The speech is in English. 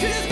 Cause